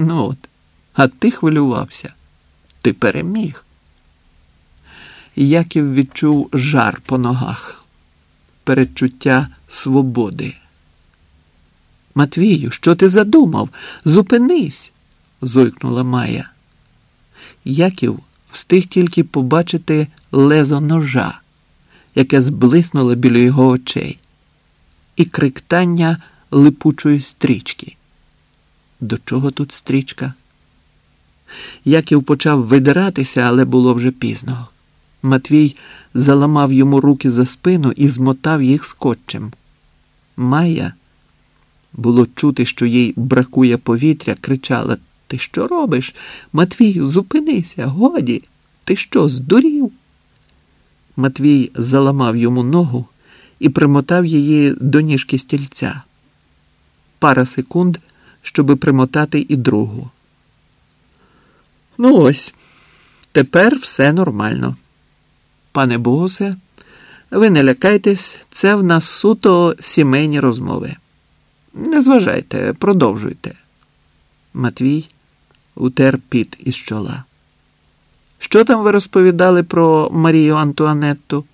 Ну от, а ти хвилювався. Ти переміг. Яків відчув жар по ногах, передчуття свободи. Матвію, що ти задумав? Зупинись, зойкнула Майя. Яків встиг тільки побачити лезо ножа, яке зблиснуло біля його очей, і криктання липучої стрічки. До чого тут стрічка? Яків почав видиратися, але було вже пізно. Матвій заламав йому руки за спину і змотав їх скотчем. Майя, було чути, що їй бракує повітря, кричала: Ти що робиш? Матвію, зупинися, годі, ти що, здурів? Матвій заламав йому ногу і примотав її до ніжки стільця. Пара секунд, щоби примотати і другу. Ну ось, тепер все нормально. Пане Богусе, ви не лякайтесь, це в нас суто сімейні розмови. Не зважайте, продовжуйте. Матвій утер піт із чола. Що там ви розповідали про Марію Антуанетту?